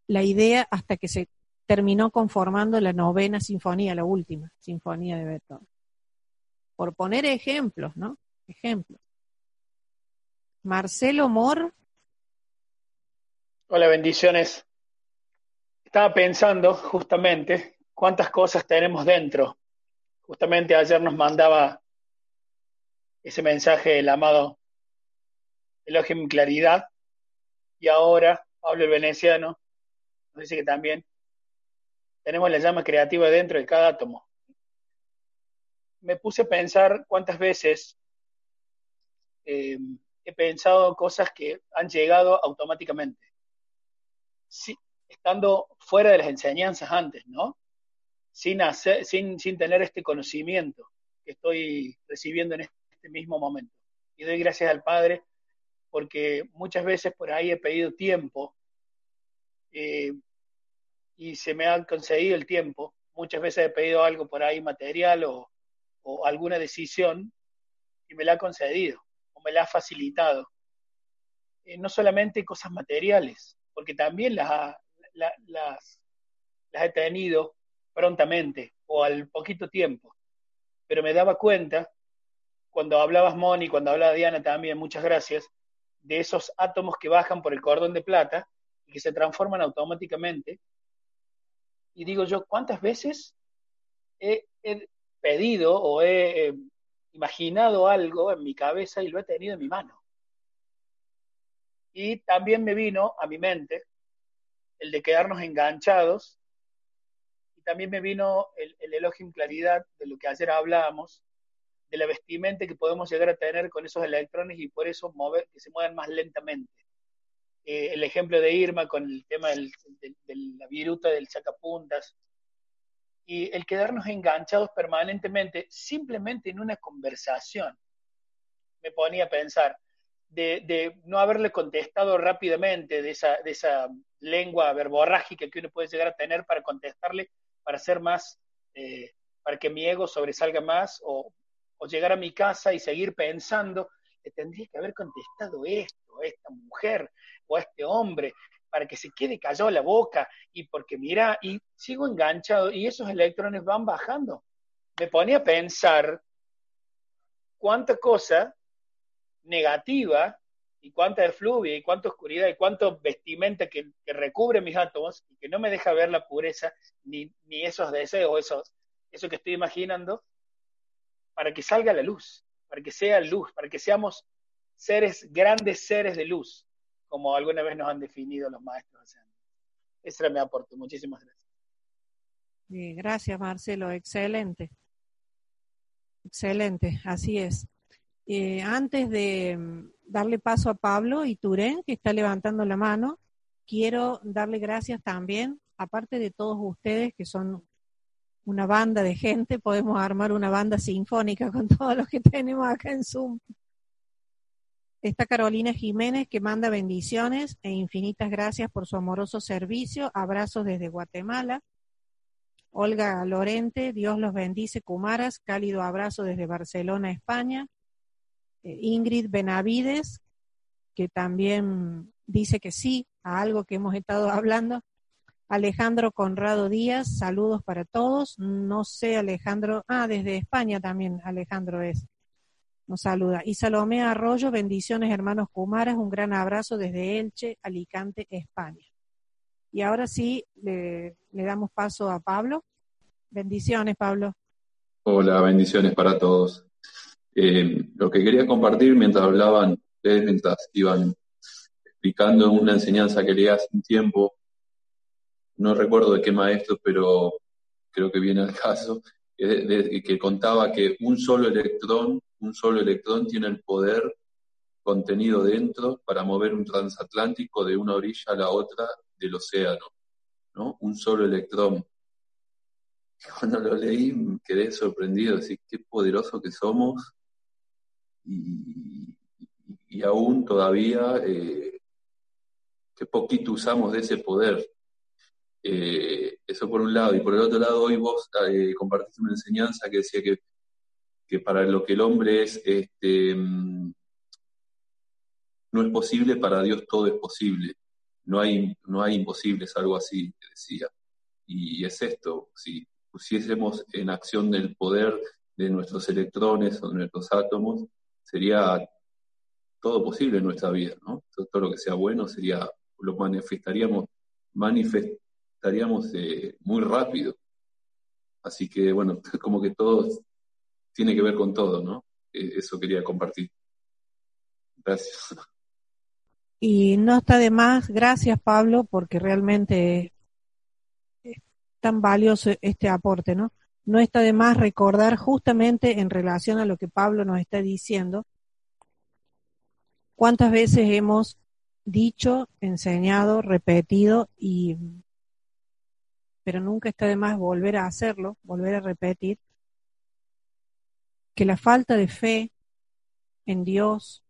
la idea hasta que se terminó conformando la novena sinfonía, la última sinfonía de Beethoven. Por poner ejemplos, ¿no? Ejemplos. Marcelo Mor.
Hola, bendiciones. Estaba pensando justamente cuántas cosas tenemos dentro. Justamente ayer nos mandaba ese mensaje el amado Elohim Claridad y ahora Pablo el Veneciano nos dice que también tenemos la llama creativa dentro de cada átomo. Me puse a pensar cuántas veces eh, he pensado cosas que han llegado automáticamente, estando fuera de las enseñanzas antes, ¿no? Sin, hacer, sin, sin tener este conocimiento que estoy recibiendo en este mismo momento. Y doy gracias al Padre porque muchas veces por ahí he pedido tiempo eh, y se me ha concedido el tiempo. Muchas veces he pedido algo por ahí material o, alguna decisión y me la ha concedido o me la ha facilitado. Eh, no solamente cosas materiales, porque también las, las, las he tenido prontamente o al poquito tiempo, pero me daba cuenta, cuando hablabas Moni, cuando hablaba Diana también, muchas gracias, de esos átomos que bajan por el cordón de plata y que se transforman automáticamente y digo yo, ¿cuántas veces he, pedido o he eh, imaginado algo en mi cabeza y lo he tenido en mi mano? Y también me vino a mi mente el de quedarnos enganchados y también me vino el, el elogio en claridad de lo que ayer hablábamos, de la vestimenta que podemos llegar a tener con esos electrones y por eso mover, que se muevan más lentamente. Eh, el ejemplo de Irma con el tema de la viruta del sacapuntas, y el quedarnos enganchados permanentemente simplemente en una conversación. Me ponía a pensar, de, no haberle contestado rápidamente, de esa, de esa lengua verborrágica que uno puede llegar a tener para contestarle, para ser más, eh, para que mi ego sobresalga más, o, o llegar a mi casa y seguir pensando, tendría que haber contestado esto, esta mujer, o a este hombre para que se quede callado la boca y porque mira, y sigo enganchado y esos electrones van bajando. Me ponía a pensar cuánta cosa negativa y cuánta efluvia y cuánta oscuridad y cuánto vestimenta que, recubre mis átomos y que no me deja ver la pureza ni, ni esos deseos, esos, eso que estoy imaginando, para que salga la luz, para que sea luz, para que seamos seres, grandes seres de luz como alguna vez nos han definido los maestros. Ese era mi aporte. Muchísimas gracias.
gracias, Marcelo. Excelente. Excelente, así es. Eh, antes de mm, darle paso a Pablo y Turén, que está levantando la mano, quiero darle gracias también, aparte de todos ustedes que son una banda de gente, podemos armar una banda sinfónica con [LAUGHS] todos los que tenemos acá en Zoom. Está Carolina Jiménez que manda bendiciones e infinitas gracias por su amoroso servicio. Abrazos desde Guatemala. Olga Lorente, Dios los bendice, Cumaras, cálido abrazo desde Barcelona, España. Eh, Ingrid Benavides, que también dice que sí a algo que hemos estado [LAUGHS] hablando. Alejandro Conrado Díaz, saludos para todos. No sé, Alejandro, ah, desde España también Alejandro es. Nos saluda. Y Salomé Arroyo, bendiciones hermanos Cumaras, un gran abrazo desde Elche, Alicante, España. Y ahora sí, le, damos paso a Pablo. Bendiciones, Pablo.
Hola, bendiciones para todos. Eh, lo que quería compartir mientras hablaban ustedes, mientras iban explicando una enseñanza que leí hace un tiempo, no recuerdo de qué maestro, pero creo que viene al caso, que contaba que un solo electrón, un solo electrón tiene el poder contenido dentro para mover un transatlántico de una orilla a la otra del océano, ¿no? Un solo electrón. [LAUGHS] Cuando lo leí quedé sorprendido, decir, qué poderoso que somos y, aún todavía eh, qué poquito usamos de ese poder. Eh, eso por un lado. Y por el otro lado, hoy vos eh, compartiste una enseñanza que decía que, que, para lo que el hombre es, este, mm, no es posible, para Dios todo es posible. No hay, no hay imposibles, algo así, decía. Y es esto, si pusiésemos en acción del poder de nuestros electrones o de nuestros átomos, sería todo posible en nuestra vida, ¿no? Todo, lo que sea bueno sería, lo manifestaríamos, manifestaríamos eh, muy rápido. Así que, bueno, [LAUGHS] como que todo tiene que ver con todo, ¿no? Eh, eso quería compartir. Gracias.
Y no está de más, gracias Pablo, porque realmente es tan valioso este aporte, ¿no? No está de más recordar justamente en relación a lo que Pablo nos está diciendo, cuántas veces hemos dicho, enseñado, repetido y pero nunca está de más volver a hacerlo, volver a repetir que la falta de fe en Dios,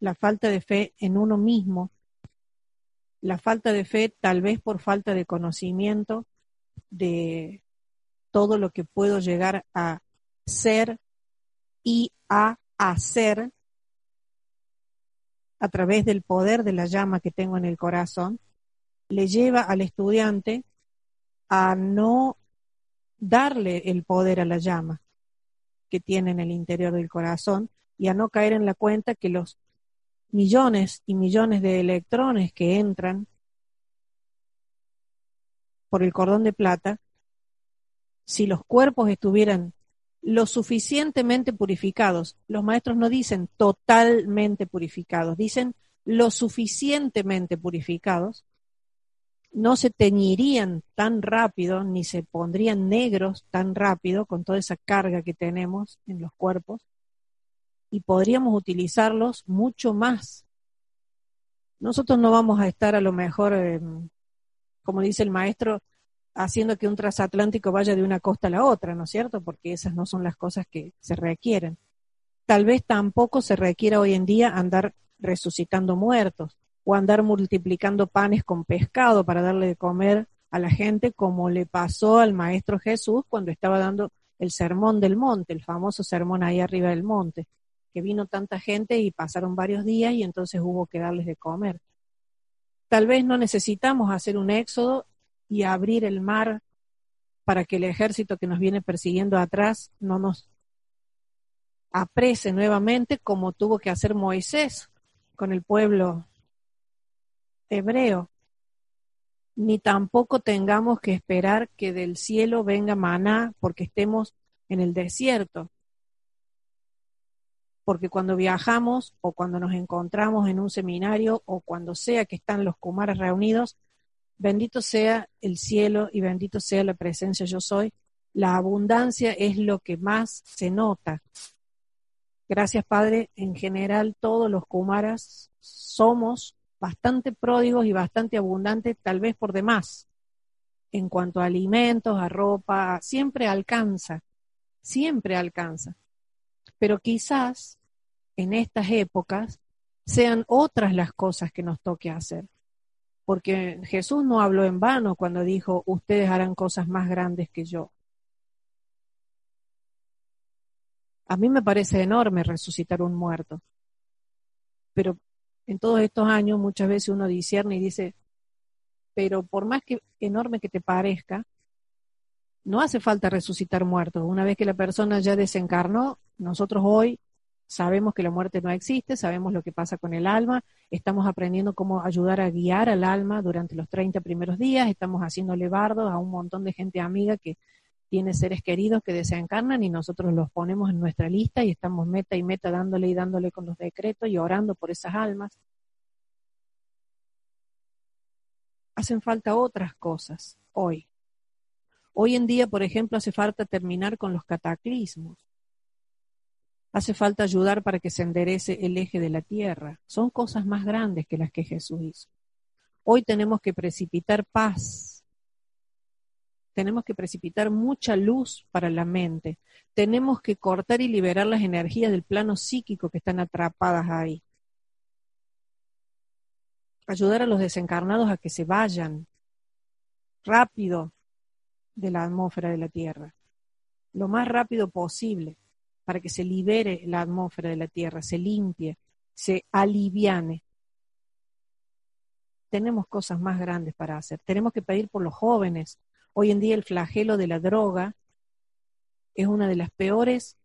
la falta de fe en uno mismo, la falta de fe tal vez por falta de conocimiento de todo lo que puedo llegar a ser y a hacer a través del poder de la llama que tengo en el corazón, le lleva al estudiante a no darle el poder a la llama que tiene en el interior del corazón y a no caer en la cuenta que los millones y millones de electrones que entran por el cordón de plata, si los cuerpos estuvieran lo suficientemente purificados. Los maestros no dicen totalmente purificados, dicen lo suficientemente purificados. No se teñirían tan rápido ni se pondrían negros tan rápido con toda esa carga que tenemos en los cuerpos y podríamos utilizarlos mucho más. Nosotros no vamos a estar a lo mejor, como dice el maestro, haciendo que un transatlántico vaya de una costa a la otra, ¿no es cierto? Porque esas no son las cosas que se requieren. Tal vez tampoco se requiera hoy en día andar resucitando muertos o andar multiplicando panes con pescado para darle de comer a la gente como le pasó al Maestro Jesús cuando estaba dando el sermón del monte, el famoso sermón ahí arriba del monte, que vino tanta gente y pasaron varios días y entonces hubo que darles de comer. Tal vez no necesitamos hacer un éxodo y abrir el mar para que el ejército que nos viene persiguiendo atrás no nos aprese nuevamente como tuvo que hacer Moisés con el pueblo hebreo. Ni tampoco tengamos que esperar que del cielo venga maná porque estemos en el desierto. Porque cuando viajamos o cuando nos encontramos en un seminario o cuando sea que están los kumaras reunidos, Bendito sea el cielo y bendito sea la presencia yo soy. La abundancia es lo que más se nota. Gracias, Padre. En general, todos los Kumaras somos bastante pródigos y bastante abundantes, tal vez por demás. en cuanto a alimentos, a ropa, siempre alcanza, siempre alcanza. Pero quizás en estas épocas sean otras las cosas que nos toque hacer. Porque Jesús no habló en vano cuando dijo, ustedes harán cosas más grandes que yo. A mí me parece enorme resucitar un muerto. Pero en todos estos años muchas veces uno discierne y dice, pero por más que enorme que te parezca, no hace falta resucitar muertos. Una vez que la persona ya desencarnó, nosotros hoy sabemos que la muerte no existe, sabemos lo que pasa con el alma, estamos aprendiendo cómo ayudar a guiar al alma durante los 30 primeros días, estamos haciéndole bardos a un montón de gente amiga que tiene seres queridos que desencarnan y nosotros los ponemos en nuestra lista y estamos meta y meta dándole y dándole con los decretos y orando por esas almas. Hacen falta otras cosas hoy. Hoy en día, por ejemplo, hace falta terminar con los cataclismos. Hace falta ayudar para que se enderece el eje de la tierra. Son cosas más grandes que las que Jesús hizo. Hoy tenemos que precipitar paz tenemos que precipitar mucha luz para la mente, tenemos que cortar y liberar las energías del plano psíquico que están atrapadas ahí. Ayudar a los desencarnados a que se vayan rápido de la atmósfera de la Tierra, lo más rápido posible, para que se libere la atmósfera de la Tierra, se limpie, se aliviane. Tenemos cosas más grandes para hacer. Tenemos que pedir por los jóvenes, Hoy en día el flagelo de la droga es una de las peores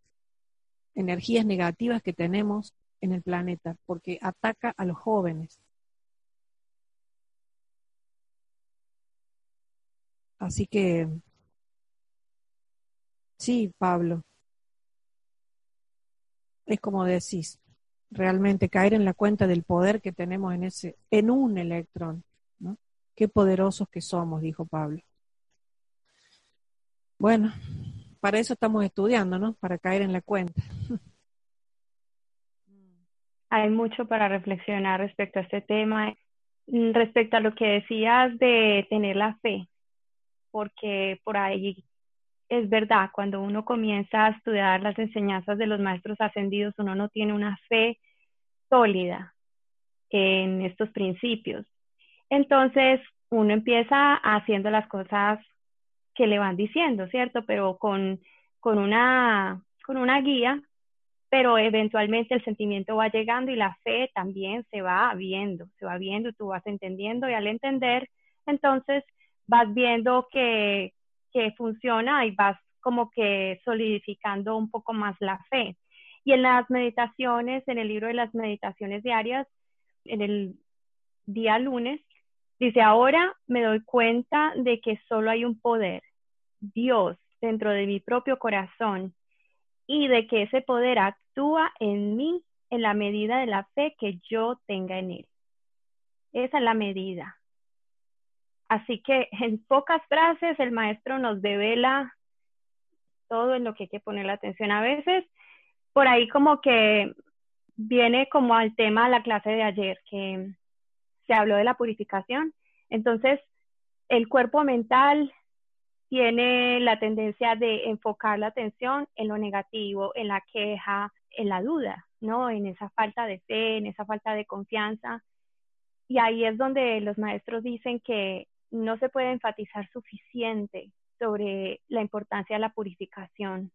energías negativas que tenemos en el planeta porque ataca a los jóvenes. Así que, sí, Pablo, es como decís, realmente caer en la cuenta del poder que tenemos en ese, en un electrón, ¿no? Qué poderosos que somos, dijo Pablo. Bueno, para eso estamos estudiando, ¿no? Para caer en la cuenta. [LAUGHS]
Hay mucho para reflexionar respecto a este tema. Respecto a lo que decías de tener la fe, porque por ahí es verdad, cuando uno comienza a estudiar las enseñanzas de los maestros ascendidos, uno no tiene una fe sólida en estos principios. Entonces, uno empieza haciendo las cosas que le van diciendo, ¿cierto? Pero con, con, una, con una guía, pero eventualmente el sentimiento va llegando y la fe también se va viendo, se va viendo, tú vas entendiendo y al entender, entonces vas viendo que, que funciona y vas como que solidificando un poco más la fe. Y en las meditaciones, en el libro de las meditaciones diarias, en el día lunes, Dice, ahora me doy cuenta de que solo hay un poder, Dios, dentro de mi propio corazón y de que ese poder actúa en mí en la medida de la fe que yo tenga en él. Esa es la medida. Así que [LAUGHS] en pocas frases el maestro nos devela todo en lo que hay que poner la atención. A veces por ahí como que viene como al tema de la clase de ayer, que se habló de la purificación. Entonces, el cuerpo mental tiene la tendencia de enfocar la atención en lo negativo, en la queja, en la duda, ¿no? En esa falta de fe, en esa falta de confianza. Y ahí es donde los maestros dicen que no se puede enfatizar suficiente sobre la importancia de la purificación,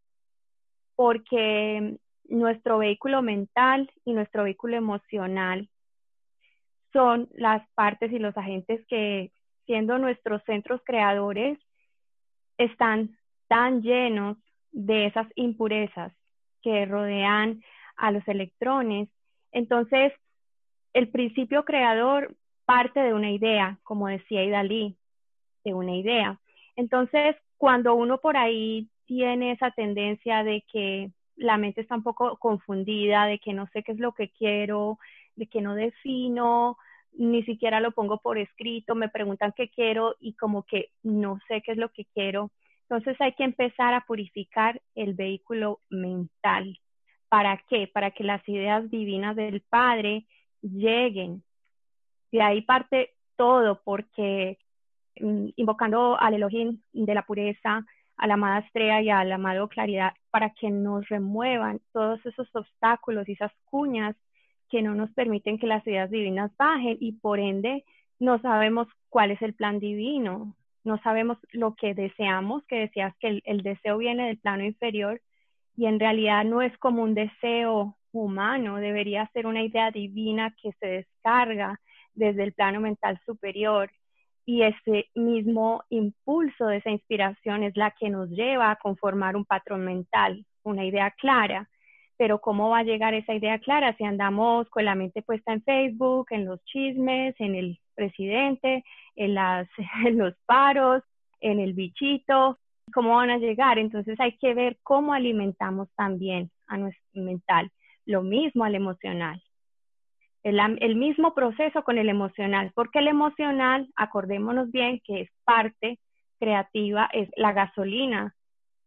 porque nuestro vehículo mental y nuestro vehículo emocional son las partes y los agentes que, siendo nuestros centros creadores, están tan llenos de esas impurezas que rodean a los electrones. Entonces, el principio creador parte de una idea, como decía Idalí, de una idea. Entonces, cuando uno por ahí tiene esa tendencia de que la mente está un poco confundida, de que no sé qué es lo que quiero, de que no defino, ni siquiera lo pongo por escrito, me preguntan qué quiero y como que no sé qué es lo que quiero. Entonces hay que empezar a purificar el vehículo mental. ¿Para qué? Para que las ideas divinas del Padre lleguen. De ahí parte todo, porque mm, invocando al Elohim de la pureza, a la amada estrella y al amado claridad para que nos remuevan todos esos obstáculos y esas cuñas que no nos permiten que las ideas divinas bajen y por ende no sabemos cuál es el plan divino, no sabemos lo que deseamos, que decías que el, deseo viene del plano inferior y en realidad no es como un deseo humano, debería ser una idea divina que se descarga desde el plano mental superior y ese mismo impulso de esa inspiración es la que nos lleva a conformar un patrón mental, una idea clara. Pero ¿cómo va a llegar esa idea clara si andamos con la mente puesta en Facebook, en los chismes, en el presidente, [LAUGHS] en, los paros, en el bichito? ¿Cómo van a llegar? Entonces hay que ver cómo alimentamos también a nuestro mental. Lo mismo al emocional el, mismo proceso con el emocional, porque el emocional, acordémonos bien que es parte creativa, es la gasolina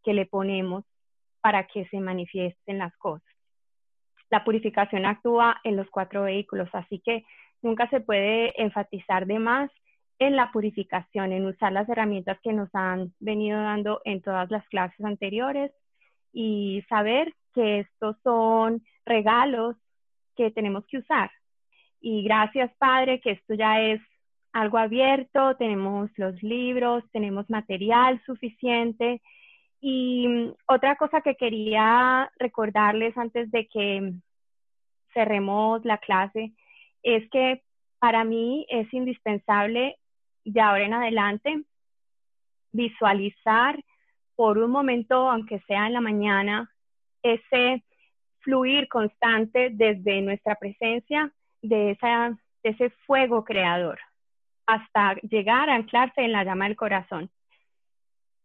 que le ponemos para que se manifiesten las cosas. La purificación actúa en los cuatro vehículos, así que nunca se puede enfatizar de más en la purificación, en usar las herramientas que nos han venido dando en todas las clases anteriores y saber que estos son regalos que tenemos que usar, y gracias, Padre, que esto ya es algo abierto, tenemos los libros, tenemos material suficiente. Y mm, otra cosa que quería recordarles antes de que cerremos la clase es que para mí es indispensable de ahora en adelante visualizar por un momento, aunque sea en la mañana, ese fluir constante desde nuestra presencia de, esa, ese fuego creador hasta llegar a anclarse en la llama del corazón.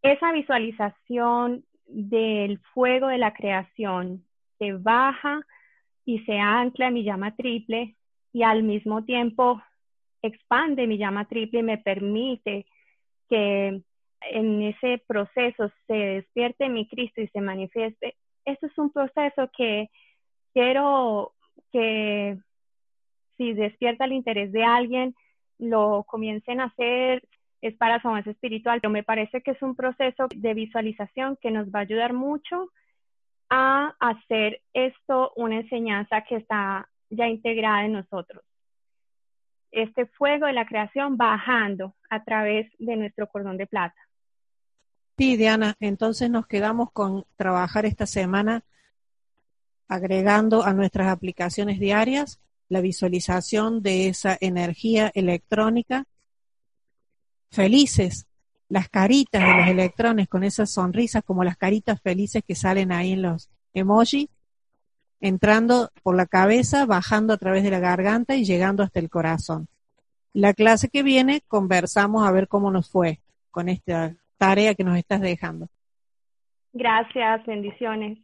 Esa visualización del fuego de la creación se baja y se ancla en mi llama triple y al mismo tiempo expande mi llama triple y me permite que en ese proceso se despierte mi Cristo y se manifieste. Eso es un proceso que quiero que si despierta el interés de alguien, lo comiencen a hacer, es para su avance espiritual, pero me parece que es un proceso de visualización que nos va a ayudar mucho a hacer esto una enseñanza que está ya integrada en nosotros. Este fuego de la creación bajando a través de nuestro cordón de plata.
Sí, Diana, entonces nos quedamos con trabajar esta semana agregando a nuestras aplicaciones diarias la visualización de esa energía electrónica, felices, las caritas de los electrones con esas sonrisas como las caritas felices que salen ahí en los emoji, entrando por la cabeza, bajando a través de la garganta y llegando hasta el corazón. La clase que viene conversamos a ver cómo nos fue con esta tarea que nos estás dejando.
Gracias, bendiciones.